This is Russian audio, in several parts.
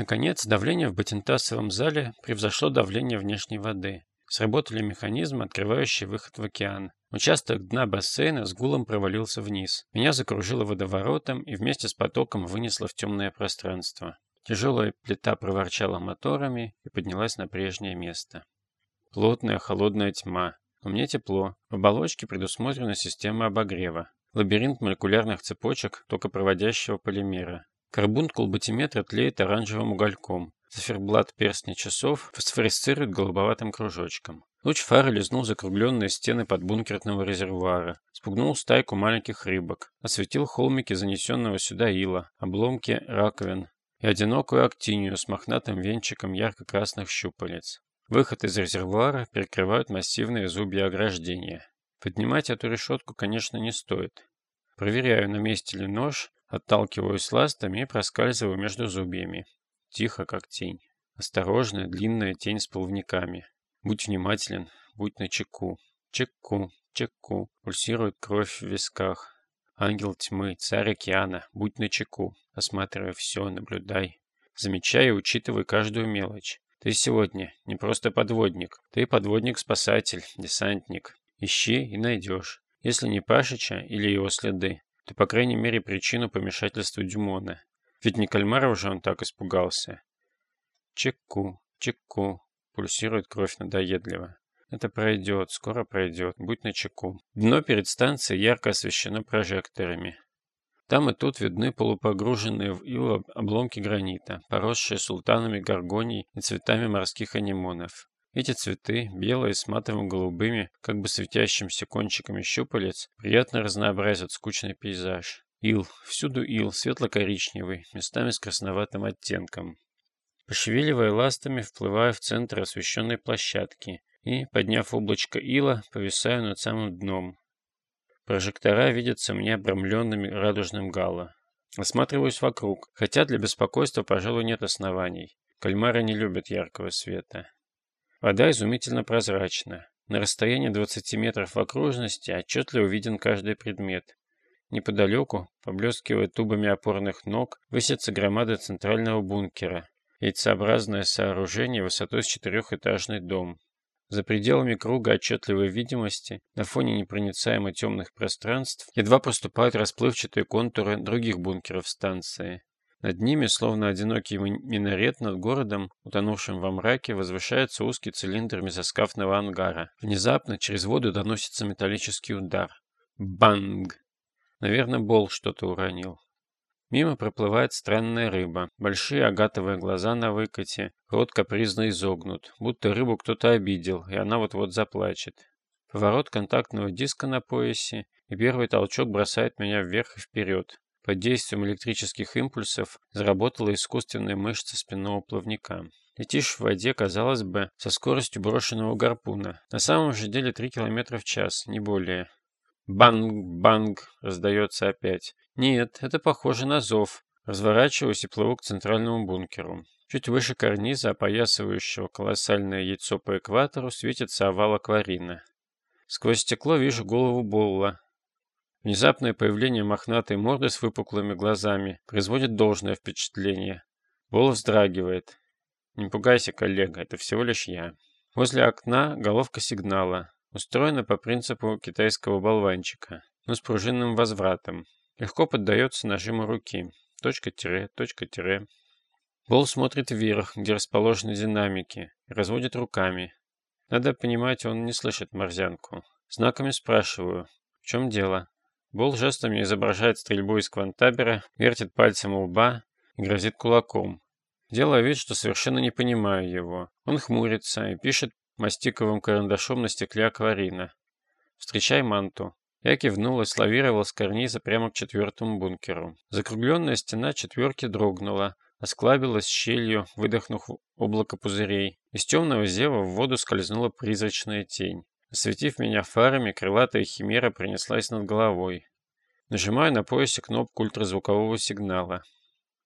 Наконец, давление в батентасовом зале превзошло давление внешней воды. Сработали механизмы, открывающие выход в океан. Участок дна бассейна с гулом провалился вниз. Меня закружило водоворотом и вместе с потоком вынесло в темное пространство. Тяжелая плита проворчала моторами и поднялась на прежнее место. Плотная холодная тьма. Но мне тепло. В оболочке предусмотрена система обогрева. Лабиринт молекулярных цепочек токопроводящего полимера. Карбунт колбатиметра тлеет оранжевым угольком. Циферблат перстня часов фосфоресцирует голубоватым кружочком. Луч фары лизнул закругленные стены подбункерного резервуара, спугнул стайку маленьких рыбок, осветил холмики занесенного сюда ила, обломки раковин и одинокую актинию с мохнатым венчиком ярко-красных щупалец. Выход из резервуара перекрывают массивные зубья ограждения. Поднимать эту решетку, конечно, не стоит. Проверяю, на месте ли нож, отталкиваюсь ластами и проскальзываю между зубьями. Тихо, как тень. Осторожная, длинная тень с плавниками. Будь внимателен, будь начеку. Чеку, чеку. Пульсирует кровь в висках. Ангел тьмы, царь океана, будь начеку. Осматривай все, наблюдай. Замечай и учитывай каждую мелочь. Ты сегодня не просто подводник. Ты подводник-спасатель, десантник. Ищи и найдешь. Если не Пашича или его следы, то, по крайней мере, причину помешательства Дюмона. Ведь не Кальмаров же он так испугался. Чеку, чеку. Пульсирует кровь надоедливо. Это пройдет, скоро пройдет, будь начеку. Дно перед станцией ярко освещено прожекторами. Там и тут видны полупогруженные в ил обломки гранита, поросшие султанами горгоний и цветами морских анимонов. Эти цветы, белые с матово-голубыми, как бы светящимся кончиками щупалец, приятно разнообразят скучный пейзаж. Ил, всюду ил, светло-коричневый, местами с красноватым оттенком. Пошевеливая ластами, вплываю в центр освещенной площадки и, подняв облачко ила, повисаю над самым дном. Прожектора видятся мне обрамленными радужным гало. Осматриваюсь вокруг, хотя для беспокойства, пожалуй, нет оснований. Кальмары не любят яркого света. Вода изумительно прозрачна. На расстоянии 20 метров в окружности отчетливо виден каждый предмет. Неподалеку, поблескивая тубами опорных ног, высится громада центрального бункера, яйцеобразное сооружение высотой с четырехэтажный дом. За пределами круга отчетливой видимости, на фоне непроницаемо темных пространств, едва проступают расплывчатые контуры других бункеров станции. Над ними, словно одинокий минарет над городом, утонувшим во мраке, возвышается узкий цилиндр мезоскафного ангара. Внезапно через воду доносится металлический удар. Банг! Наверное, Бол что-то уронил. Мимо проплывает странная рыба. Большие агатовые глаза на выкате, рот капризно изогнут, будто рыбу кто-то обидел, и она вот-вот заплачет. Поворот контактного диска на поясе, и первый толчок бросает меня вверх и вперед. Под действием электрических импульсов заработала искусственная мышца спинного плавника. Летишь в воде, казалось бы, со скоростью брошенного гарпуна. На самом же деле 3 км в час, не более. Банг-банг раздается опять. Нет, это похоже на зов. Разворачиваюсь и плыву к центральному бункеру. Чуть выше карниза, опоясывающего колоссальное яйцо по экватору, светится овал акварина. Сквозь стекло вижу голову Болла. Внезапное появление мохнатой морды с выпуклыми глазами производит должное впечатление. Болл вздрагивает. Не пугайся, коллега, это всего лишь я. Возле окна головка сигнала. Устроена по принципу китайского болванчика, но с пружинным возвратом. Легко поддается нажиму руки. Точка-тире, точка-тире. Бол смотрит вверх, где расположены динамики, и разводит руками. Надо понимать, он не слышит морзянку. Знаками спрашиваю, в чем дело? Бол жестами изображает стрельбу из квантабера, вертит пальцем у лба грозит кулаком. Делаю вид, что совершенно не понимаю его. Он хмурится и пишет мастиковым карандашом на стекле акварина. «Встречай манту». Я кивнул и славировал с карниза прямо к четвертому бункеру. Закругленная стена четверки дрогнула, осклабилась щелью, выдохнув облако пузырей. Из темного зева в воду скользнула призрачная тень. Осветив меня фарами, крылатая химера принеслась над головой. Нажимаю на поясе кнопку ультразвукового сигнала.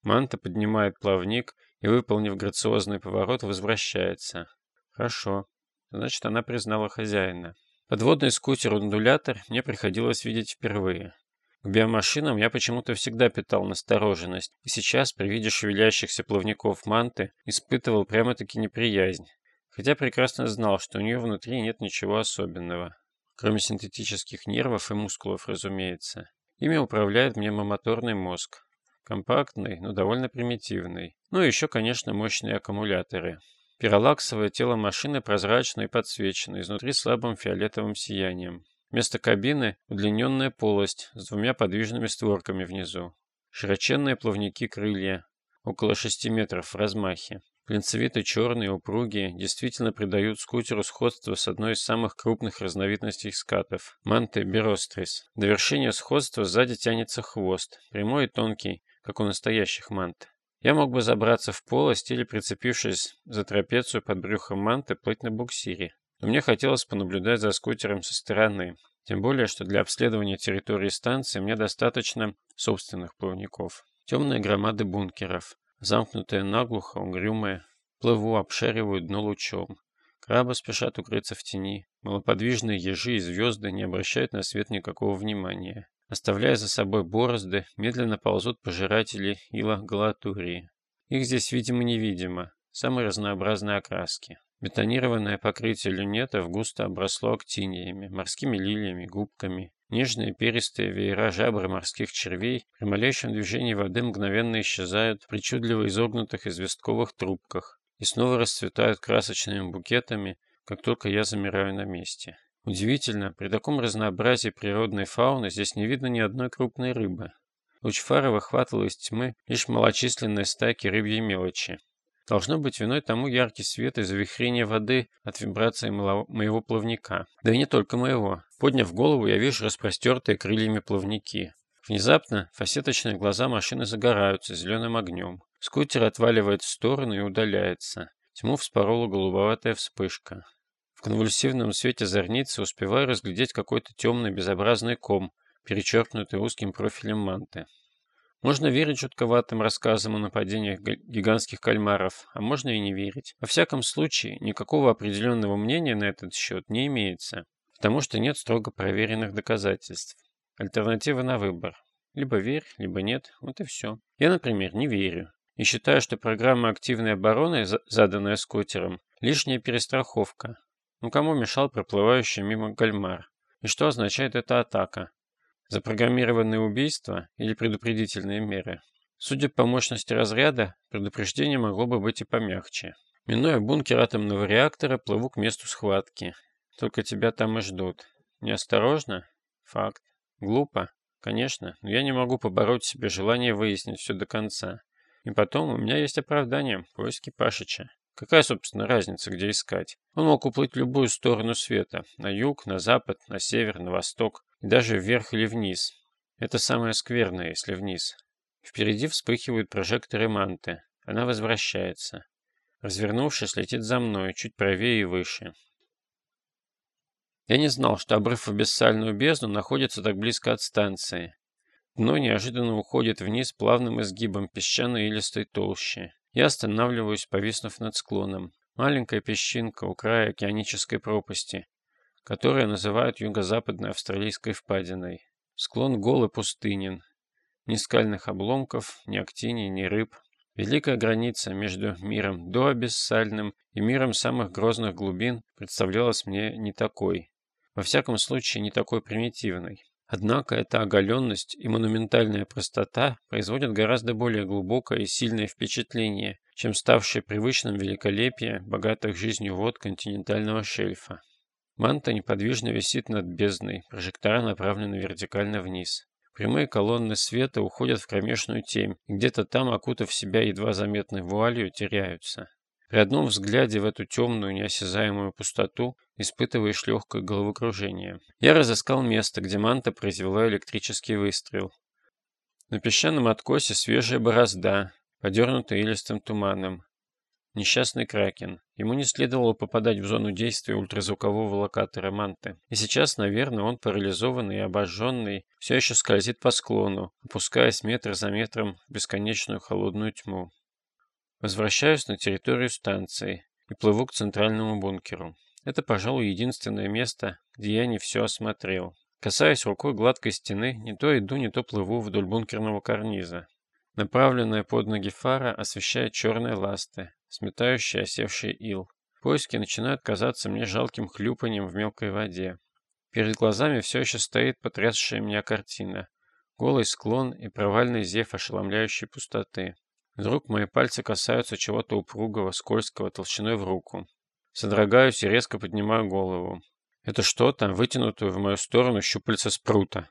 Манта поднимает плавник и, выполнив грациозный поворот, возвращается. Хорошо. Значит, она признала хозяина. Подводный скутер-ундулятор мне приходилось видеть впервые. К биомашинам я почему-то всегда питал настороженность, и сейчас при виде шевелящихся плавников манты испытывал прямо-таки неприязнь, хотя прекрасно знал, что у нее внутри нет ничего особенного, кроме синтетических нервов и мускулов, разумеется. Ими управляет мнемомоторный мозг. Компактный, но довольно примитивный. Ну и еще, конечно, мощные аккумуляторы. Пиролаксовое тело машины прозрачно и подсвечено, изнутри слабым фиолетовым сиянием. Вместо кабины удлиненная полость с двумя подвижными створками внизу. Широченные плавники крылья, около 6 метров в размахе. Глинцевито-черные, упругие, действительно придают скутеру сходство с одной из самых крупных разновидностей скатов – манты берострис. До вершения сходства сзади тянется хвост, прямой и тонкий, как у настоящих мант. Я мог бы забраться в полость или, прицепившись за трапецию под брюхом манты, плыть на буксире. Но мне хотелось понаблюдать за скутером со стороны. Тем более, что для обследования территории станции мне достаточно собственных плавников. Темные громады бункеров, замкнутые наглухо, угрюмые, плыву, обшариваю дно лучом. Крабы спешат укрыться в тени. Малоподвижные ежи и звезды не обращают на свет никакого внимания. Оставляя за собой борозды, медленно ползут пожиратели ила галатурии. Их здесь видимо-невидимо, самые разнообразные окраски. Бетонированное покрытие люнетов густо обросло актиниями, морскими лилиями, губками. Нежные перистые веера жабры морских червей при малейшем движении воды мгновенно исчезают в причудливо изогнутых известковых трубках и снова расцветают красочными букетами, как только я замираю на месте. Удивительно, при таком разнообразии природной фауны здесь не видно ни одной крупной рыбы. Луч фары выхватывал из тьмы лишь малочисленные стайки рыбьей мелочи. Должно быть виной тому яркий свет и завихрение воды от вибрации моего плавника. Да и не только моего. Подняв голову, я вижу распростертые крыльями плавники. Внезапно фасеточные глаза машины загораются зеленым огнем. Скутер отваливает в сторону и удаляется. Тьму вспорола голубоватая вспышка. В конвульсивном свете зорницы успеваю разглядеть какой-то темный безобразный ком, перечеркнутый узким профилем манты. Можно верить жутковатым рассказам о нападениях гигантских кальмаров, а можно и не верить. Во всяком случае, никакого определенного мнения на этот счет не имеется, потому что нет строго проверенных доказательств. Альтернатива на выбор. Либо верь, либо нет, вот и все. Я, например, не верю. И считаю, что программа активной обороны, заданная скутером, лишняя перестраховка. Ну кому мешал проплывающий мимо кальмар? И что означает эта атака? Запрограммированные убийства или предупредительные меры? Судя по мощности разряда, предупреждение могло бы быть и помягче. Минуя бункер атомного реактора, плыву к месту схватки. Только тебя там и ждут. Неосторожно? Факт. Глупо? Конечно, но я не могу побороть себе желание выяснить все до конца. И потом у меня есть оправдание – поиски Пашича. Какая, собственно, разница, где искать? Он мог уплыть в любую сторону света. На юг, на запад, на север, на восток. И даже вверх или вниз. Это самое скверное, если вниз. Впереди вспыхивают прожекторы манты. Она возвращается. Развернувшись, летит за мной, чуть правее и выше. Я не знал, что обрыв в абиссальную бездну находится так близко от станции. Дно неожиданно уходит вниз плавным изгибом песчаной илистой толщи. Я останавливаюсь, повиснув над склоном. Маленькая песчинка у края океанической пропасти, которую называют юго-западной австралийской впадиной. Склон голый пустынен. Ни скальных обломков, ни актиний, ни рыб. Великая граница между миром доабиссальным и миром самых грозных глубин представлялась мне не такой. Во всяком случае, не такой примитивной. Однако эта оголенность и монументальная простота производят гораздо более глубокое и сильное впечатление, чем ставшее привычным великолепие богатых жизнью вод континентального шельфа. Манта неподвижно висит над бездной, прожектора направлены вертикально вниз. Прямые колонны света уходят в кромешную темь, и где-то там, окутав себя едва заметной вуалью, теряются. При одном взгляде в эту темную, неосязаемую пустоту испытываешь легкое головокружение. Я разыскал место, где манта произвела электрический выстрел. На песчаном откосе свежая борозда, подернутая илистым туманом. Несчастный кракен. Ему не следовало попадать в зону действия ультразвукового локатора манты. И сейчас, наверное, он парализованный и обожженный, все еще скользит по склону, опускаясь метр за метром в бесконечную холодную тьму. Возвращаюсь на территорию станции и плыву к центральному бункеру. Это, пожалуй, единственное место, где я не все осмотрел. Касаясь рукой гладкой стены, не то иду, не то плыву вдоль бункерного карниза. Направленная под ноги фара освещает черные ласты, сметающие осевший ил. Поиски начинают казаться мне жалким хлюпанием в мелкой воде. Перед глазами все еще стоит потрясшая меня картина. Голый склон и провальный зев ошеломляющей пустоты. Вдруг мои пальцы касаются чего-то упругого, скользкого, толщиной в руку. Содрогаюсь и резко поднимаю голову. Это что-то, вытянутую в мою сторону щупальца спрута.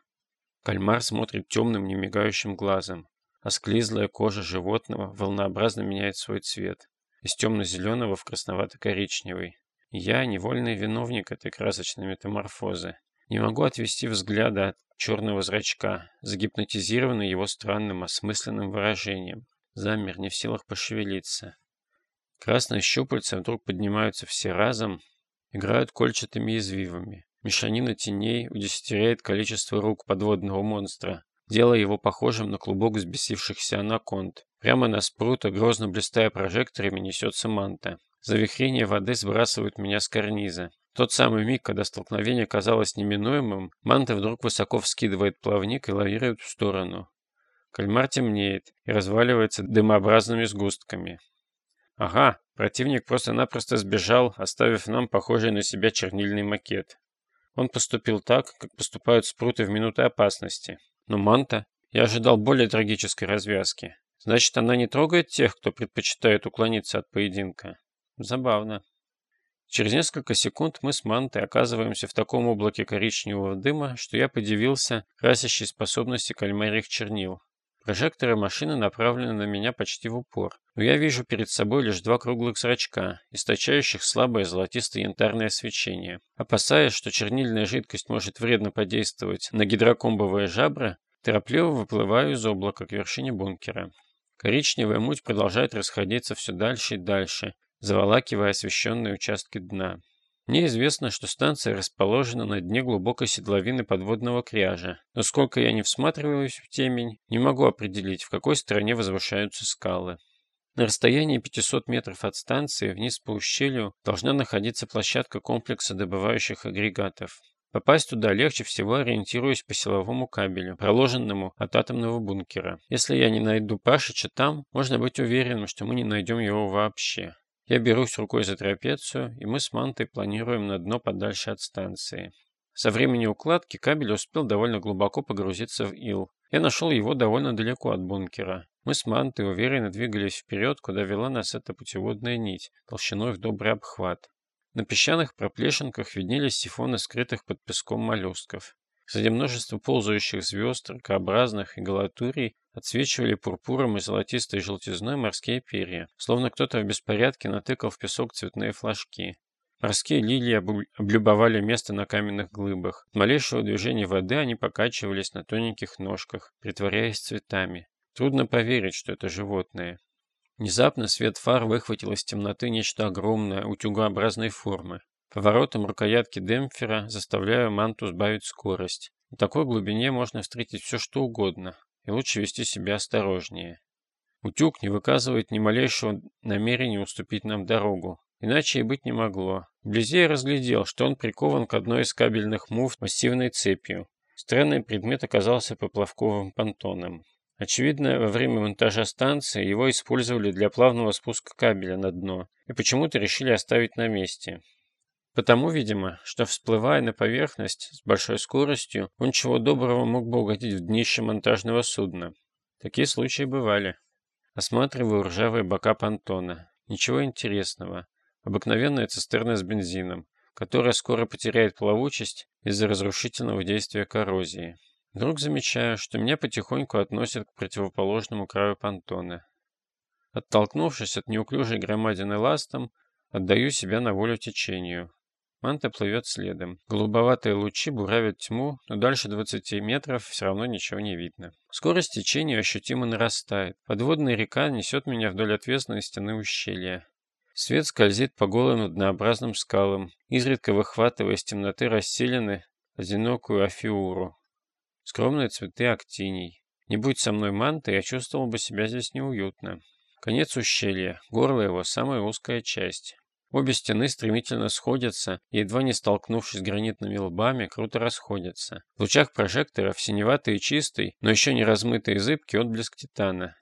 Кальмар смотрит темным, немигающим глазом. а склизлая кожа животного волнообразно меняет свой цвет. Из темно-зеленого в красновато-коричневый. Я невольный виновник этой красочной метаморфозы. Не могу отвести взгляда от черного зрачка, загипнотизированный его странным осмысленным выражением. Замер, не в силах пошевелиться. Красные щупальца вдруг поднимаются все разом, играют кольчатыми извивами. Мешанина теней удесятеряет количество рук подводного монстра, делая его похожим на клубок взбесившихся анаконд. Прямо на спрута, грозно блистая прожекторами, несется манта. Завихрение воды сбрасывает меня с карниза. тот самый миг, когда столкновение казалось неминуемым, манта вдруг высоко вскидывает плавник и лавирует в сторону. Кальмар темнеет и разваливается дымообразными сгустками. Ага, противник просто-напросто сбежал, оставив нам похожий на себя чернильный макет. Он поступил так, как поступают спруты в минуты опасности. Но Манта... Я ожидал более трагической развязки. Значит, она не трогает тех, кто предпочитает уклониться от поединка. Забавно. Через несколько секунд мы с Мантой оказываемся в таком облаке коричневого дыма, что я подивился красящей способности кальмарих чернил. Прожекторы машины направлены на меня почти в упор, но я вижу перед собой лишь два круглых зрачка, источающих слабое золотисто-янтарное свечение. Опасаясь, что чернильная жидкость может вредно подействовать на гидрокомбовые жабры, торопливо выплываю из облака к вершине бункера. Коричневая муть продолжает расходиться все дальше и дальше, заволакивая освещенные участки дна. Мне известно, что станция расположена на дне глубокой седловины подводного кряжа, но сколько я не всматриваюсь в темень, не могу определить, в какой стороне возвышаются скалы. На расстоянии 500 метров от станции вниз по ущелью должна находиться площадка комплекса добывающих агрегатов. Попасть туда легче всего ориентируясь по силовому кабелю, проложенному от атомного бункера. Если я не найду Пашича там, можно быть уверенным, что мы не найдем его вообще. Я берусь рукой за трапецию, и мы с Мантой планируем на дно подальше от станции. Со времени укладки кабель успел довольно глубоко погрузиться в ил. Я нашел его довольно далеко от бункера. Мы с Мантой уверенно двигались вперед, куда вела нас эта путеводная нить, толщиной в добрый обхват. На песчаных проплешинках виднелись сифоны скрытых под песком моллюсков. Среди множества ползающих звезд, ракообразных и галатурий отсвечивали пурпуром и золотистой желтизной морские перья, словно кто-то в беспорядке натыкал в песок цветные флажки. Морские лилии облюбовали место на каменных глыбах. От малейшего движения воды они покачивались на тоненьких ножках, притворяясь цветами. Трудно поверить, что это животные. Внезапно свет фар выхватил из темноты нечто огромное, утюгообразной формы. Поворотом рукоятки демпфера заставляю манту сбавить скорость. На такой глубине можно встретить все что угодно, и лучше вести себя осторожнее. Утюг не выказывает ни малейшего намерения уступить нам дорогу. Иначе и быть не могло. Вблизи я разглядел, что он прикован к одной из кабельных муфт массивной цепью. Странный предмет оказался поплавковым понтоном. Очевидно, во время монтажа станции его использовали для плавного спуска кабеля на дно и почему-то решили оставить на месте. Потому, видимо, что всплывая на поверхность с большой скоростью, он чего доброго мог бы угодить в днище монтажного судна. Такие случаи бывали. Осматриваю ржавые бока понтона. Ничего интересного. Обыкновенная цистерна с бензином, которая скоро потеряет плавучесть из-за разрушительного действия коррозии. Вдруг замечаю, что меня потихоньку относят к противоположному краю понтона. Оттолкнувшись от неуклюжей громадины ластом, отдаю себя на волю течению. Манта плывет следом. Голубоватые лучи буравят тьму, но дальше 20 метров все равно ничего не видно. Скорость течения ощутимо нарастает. Подводная река несет меня вдоль отвесной стены ущелья. Свет скользит по голым однообразным скалам, изредка выхватывая из темноты расселены одинокую афиуру. Скромные цветы актиний. Не будь со мной манта, я чувствовал бы себя здесь неуютно. Конец ущелья, горло его самая узкая часть. Обе стены стремительно сходятся едва не столкнувшись гранитными лбами, круто расходятся. В лучах прожекторов синеватый и чистый, но еще не размытый и зыбкий отблеск титана.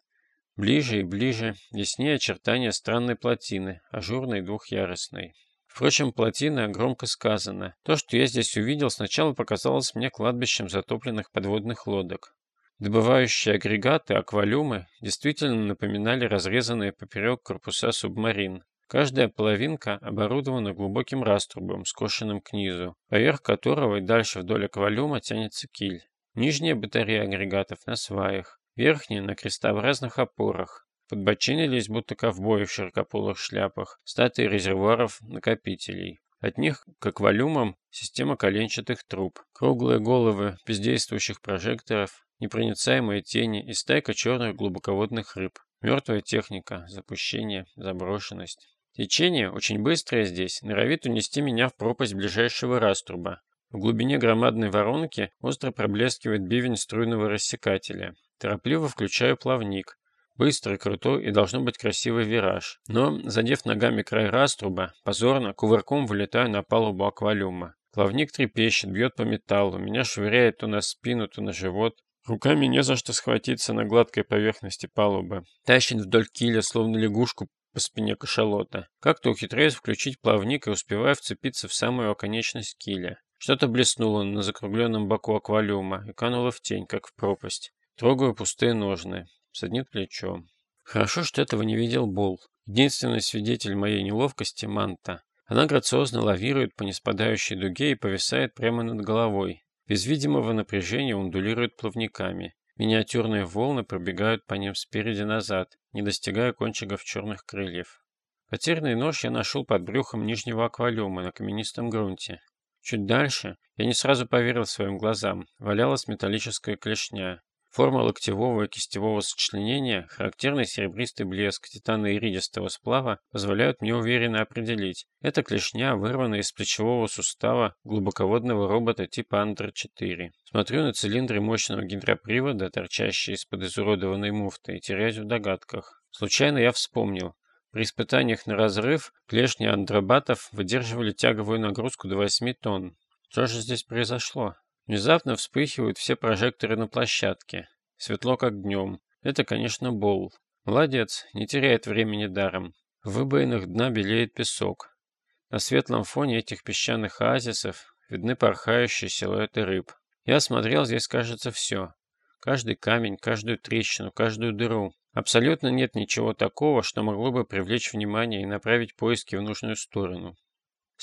Ближе и ближе, яснее очертания странной плотины, ажурной двухъярусной. Впрочем, плотина громко сказано. То, что я здесь увидел, сначала показалось мне кладбищем затопленных подводных лодок. Добывающие агрегаты, аквалюмы, действительно напоминали разрезанные поперек корпуса субмарин. Каждая половинка оборудована глубоким раструбом, скошенным к низу, поверх которого и дальше вдоль аквалюма тянется киль. Нижняя батарея агрегатов на сваях, верхняя на крестообразных опорах. Подбочинились, будто ковбои в широкополых шляпах, статуи резервуаров накопителей. От них к аквалюмам система коленчатых труб, круглые головы бездействующих прожекторов, непроницаемые тени и стайка черных глубоководных рыб. Мертвая техника, запущение, заброшенность. Течение, очень быстрое здесь, норовит унести меня в пропасть ближайшего раструба. В глубине громадной воронки остро проблескивает бивень струйного рассекателя. Торопливо включаю плавник. Быстрый, крутой и должно быть красивый вираж. Но, задев ногами край раструба, позорно, кувырком вылетаю на палубу аквалюма. Плавник трепещет, бьет по металлу, меня швыряет то на спину, то на живот. Руками не за что схватиться на гладкой поверхности палубы. Тащит вдоль киля, словно лягушку по спине кашалота. Как-то ухитряюсь включить плавник и успеваю вцепиться в самую оконечность киля. Что-то блеснуло на закругленном боку аквалиума и кануло в тень, как в пропасть. Трогаю пустые ножны. Саднит плечо. Хорошо, что этого не видел Бол. Единственный свидетель моей неловкости — Манта. Она грациозно лавирует по неспадающей дуге и повисает прямо над головой. Без видимого напряжения ундулирует плавниками. Миниатюрные волны пробегают по ним спереди-назад, не достигая кончиков черных крыльев. Потерянный нож я нашел под брюхом нижнего аквалиума на каменистом грунте. Чуть дальше, я не сразу поверил своим глазам, валялась металлическая клешня. Форма локтевого и кистевого сочленения, характерный серебристый блеск титано-иридистого сплава позволяют мне уверенно определить. Это клешня, вырванная из плечевого сустава глубоководного робота типа Андер-4. Смотрю на цилиндры мощного гидропривода, торчащие из-под изуродованной муфты, и теряюсь в догадках. Случайно я вспомнил. При испытаниях на разрыв клешни андробатов выдерживали тяговую нагрузку до 8 тонн. Что же здесь произошло? Внезапно вспыхивают все прожекторы на площадке. Светло, как днем. Это, конечно, Бол. Молодец, не теряет времени даром. В выбоинах дна белеет песок. На светлом фоне этих песчаных оазисов видны порхающие силуэты рыб. Я смотрел здесь, кажется, все. Каждый камень, каждую трещину, каждую дыру. Абсолютно нет ничего такого, что могло бы привлечь внимание и направить поиски в нужную сторону.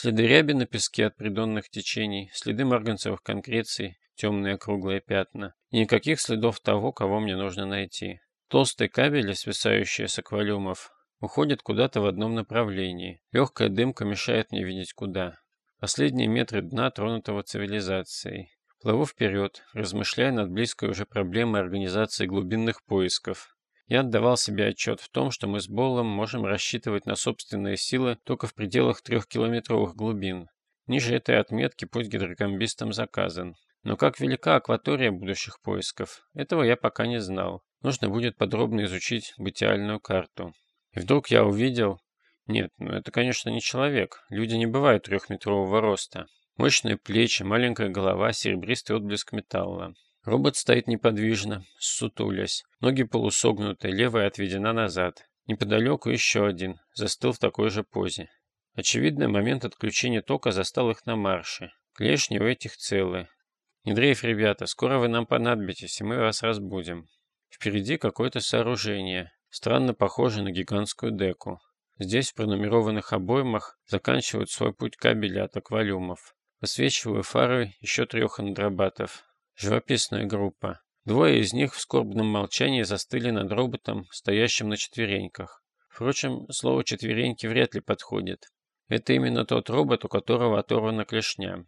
Следы ряби на песке от придонных течений, следы марганцевых конкреций, темные круглые пятна. Никаких следов того, кого мне нужно найти. Толстые кабели, свисающие с аквалиумов, уходят куда-то в одном направлении. Легкая дымка мешает мне видеть куда. Последние метры дна, тронутого цивилизацией. Плыву вперед, размышляя над близкой уже проблемой организации глубинных поисков. Я отдавал себе отчет в том, что мы с Боллом можем рассчитывать на собственные силы только в пределах трехкилометровых глубин. Ниже этой отметки путь гидрокомбистам заказан. Но как велика акватория будущих поисков, этого я пока не знал. Нужно будет подробно изучить бытиальную карту. И вдруг я увидел... Нет, ну это, конечно, не человек. Люди не бывают трехметрового роста. Мощные плечи, маленькая голова, серебристый отблеск металла. Робот стоит неподвижно, сутулясь. Ноги полусогнуты, левая отведена назад. Неподалеку еще один, застыл в такой же позе. Очевидно, момент отключения тока застал их на марше. Клешни у этих целые. Не дрейф, ребята, скоро вы нам понадобитесь, и мы вас разбудим. Впереди какое-то сооружение, странно похоже на гигантскую деку. Здесь в пронумерованных обоймах заканчивают свой путь кабели от аквалиумов. Высвечиваю фары еще трех андробатов. Живописная группа. Двое из них в скорбном молчании застыли над роботом, стоящим на четвереньках. Впрочем, слово «четвереньки» вряд ли подходит. Это именно тот робот, у которого оторвана клешня.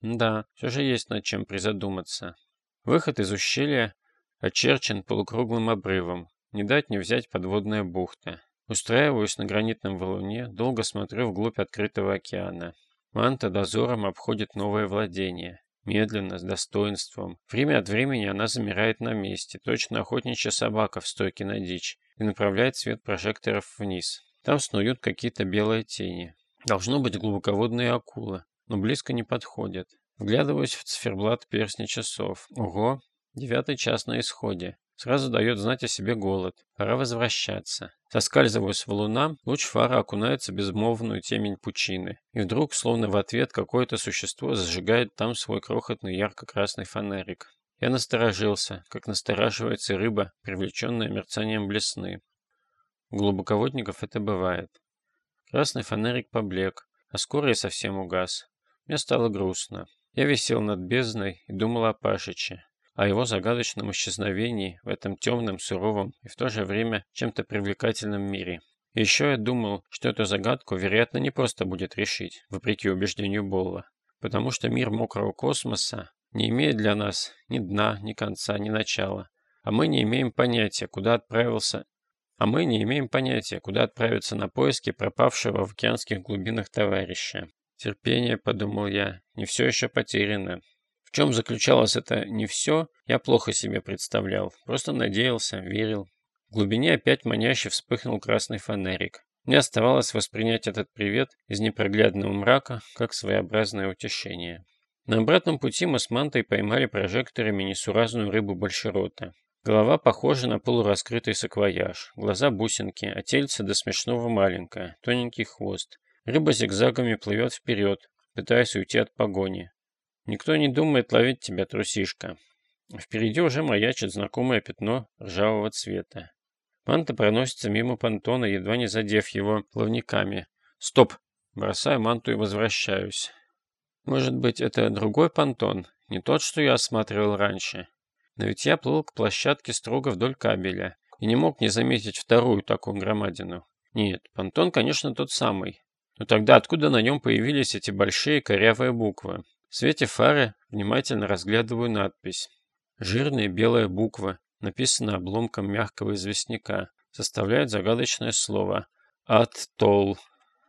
Да, все же есть над чем призадуматься. Выход из ущелья очерчен полукруглым обрывом. Не дать не взять подводная бухта. Устраиваюсь на гранитном валуне, долго смотрю вглубь открытого океана. Манта дозором обходит новое владение медленно, с достоинством. Время от времени она замирает на месте, точно охотничья собака в стойке на дичь, и направляет свет прожекторов вниз. Там снуют какие-то белые тени. Должно быть глубоководные акулы, но близко не подходят. Вглядываюсь в циферблат перстня часов. Ого, девятый час на исходе. Сразу дает знать о себе голод. Пора возвращаться. Соскальзываю с валуна, луч фара окунается в безмолвную темень пучины. И вдруг, словно в ответ, какое-то существо зажигает там свой крохотный ярко-красный фонарик. Я насторожился, как настораживается рыба, привлеченная мерцанием блесны. У глубоководников это бывает. Красный фонарик поблек, а скоро и совсем угас. Мне стало грустно. Я висел над бездной и думал о Пашиче о его загадочном исчезновении в этом темном, суровом и в то же время чем-то привлекательном мире. Еще я думал, что эту загадку, вероятно, не просто будет решить, вопреки убеждению Болла, потому что мир мокрого космоса не имеет для нас ни дна, ни конца, ни начала, а мы не имеем понятия, куда отправился а мы не имеем понятия, куда отправиться на поиски пропавшего в океанских глубинах товарища. Терпение, подумал я, не все еще потеряно. В чем заключалось это не все, я плохо себе представлял. Просто надеялся, верил. В глубине опять маняще вспыхнул красный фонарик. Мне оставалось воспринять этот привет из непроглядного мрака, как своеобразное утешение. На обратном пути мы с Мантой поймали прожекторами несуразную рыбу большерота. Голова похожа на полураскрытый саквояж, глаза бусинки, а тельце до смешного маленькое, тоненький хвост. Рыба зигзагами плывет вперед, пытаясь уйти от погони. Никто не думает ловить тебя, трусишка. Впереди уже маячит знакомое пятно ржавого цвета. Манта проносится мимо понтона, едва не задев его плавниками. Стоп! Бросаю манту и возвращаюсь. Может быть, это другой понтон, не тот, что я осматривал раньше. Но ведь я плыл к площадке строго вдоль кабеля и не мог не заметить вторую такую громадину. Нет, понтон, конечно, тот самый. Но тогда откуда на нем появились эти большие корявые буквы? В свете фары внимательно разглядываю надпись. Жирные белые буквы, написанные обломком мягкого известняка, составляют загадочное слово «Аттол».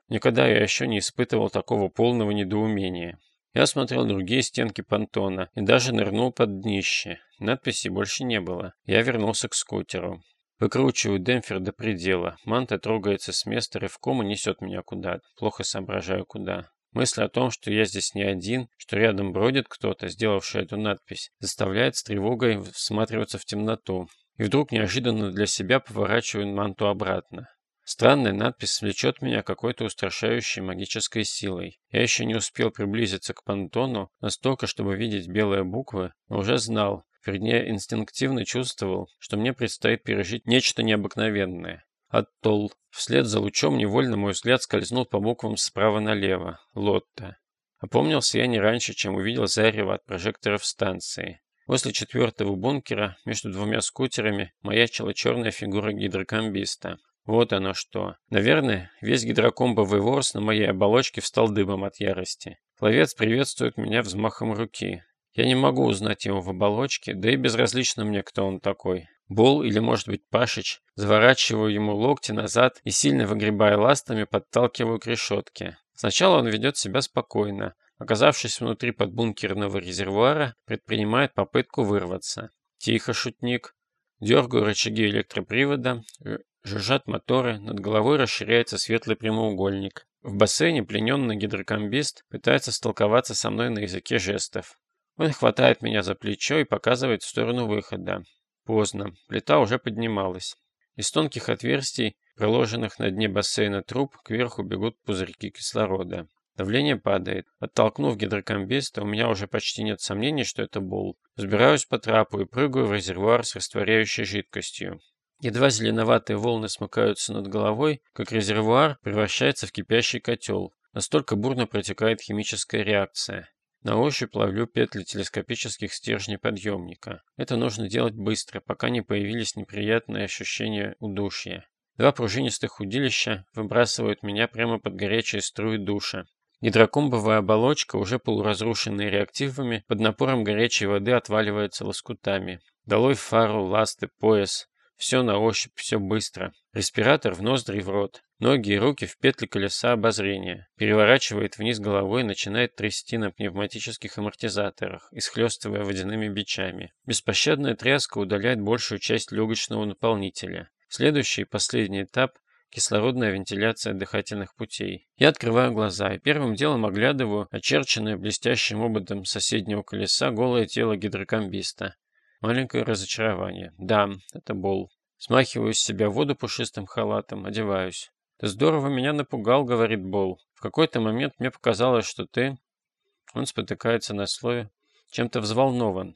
Никогда я еще не испытывал такого полного недоумения. Я осмотрел другие стенки понтона и даже нырнул под днище. Надписи больше не было. Я вернулся к скутеру. Выкручиваю демпфер до предела. Манта трогается с места рывком и несет меня куда-то. Плохо соображаю куда. Мысль о том, что я здесь не один, что рядом бродит кто-то, сделавший эту надпись, заставляет с тревогой всматриваться в темноту. И вдруг неожиданно для себя поворачиваю манту обратно. Странная надпись влечет меня какой-то устрашающей магической силой. Я еще не успел приблизиться к понтону настолько, чтобы видеть белые буквы, но уже знал, вернее инстинктивно чувствовал, что мне предстоит пережить нечто необыкновенное. Оттол. Вслед за лучом невольно мой взгляд скользнул по буквам справа налево. Лотта. Опомнился я не раньше, чем увидел зарево от прожекторов станции. Возле четвертого бункера, между двумя скутерами, маячила черная фигура гидрокомбиста. Вот оно что. Наверное, весь гидрокомбовый ворс на моей оболочке встал дыбом от ярости. Ловец приветствует меня взмахом руки. Я не могу узнать его в оболочке, да и безразлично мне, кто он такой. Бол или, может быть, Пашич, заворачиваю ему локти назад и, сильно выгребая ластами, подталкиваю к решетке. Сначала он ведет себя спокойно. Оказавшись внутри подбункерного резервуара, предпринимает попытку вырваться. Тихо, шутник. Дергаю рычаги электропривода, жужжат моторы, над головой расширяется светлый прямоугольник. В бассейне плененный гидрокомбист пытается столковаться со мной на языке жестов. Он хватает меня за плечо и показывает в сторону выхода. Поздно. Плита уже поднималась. Из тонких отверстий, проложенных на дне бассейна труб, кверху бегут пузырьки кислорода. Давление падает. Оттолкнув гидрокомбиста, у меня уже почти нет сомнений, что это бол. Взбираюсь по трапу и прыгаю в резервуар с растворяющей жидкостью. Едва зеленоватые волны смыкаются над головой, как резервуар превращается в кипящий котел. Настолько бурно протекает химическая реакция. На ощупь ловлю петли телескопических стержней подъемника. Это нужно делать быстро, пока не появились неприятные ощущения удушья. Два пружинистых удилища выбрасывают меня прямо под горячие струи душа. Гидрокомбовая оболочка, уже полуразрушенная реактивами, под напором горячей воды отваливается лоскутами. Долой фару, ласты, пояс. Все на ощупь, все быстро. Респиратор в ноздри и в рот. Ноги и руки в петли колеса обозрения. Переворачивает вниз головой и начинает трясти на пневматических амортизаторах, исхлестывая водяными бичами. Беспощадная тряска удаляет большую часть легочного наполнителя. Следующий и последний этап кислородная вентиляция дыхательных путей. Я открываю глаза и первым делом оглядываю очерченное блестящим ободом соседнего колеса голое тело гидрокомбиста. Маленькое разочарование. Да, это бол. Смахиваю с себя воду пушистым халатом, одеваюсь. «Ты здорово меня напугал», — говорит Бол. «В какой-то момент мне показалось, что ты...» Он спотыкается на слове. «Чем-то взволнован».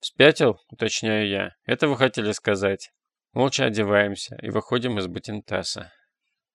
«Спятил?» — уточняю я. «Это вы хотели сказать?» Молча одеваемся и выходим из Батинтаса.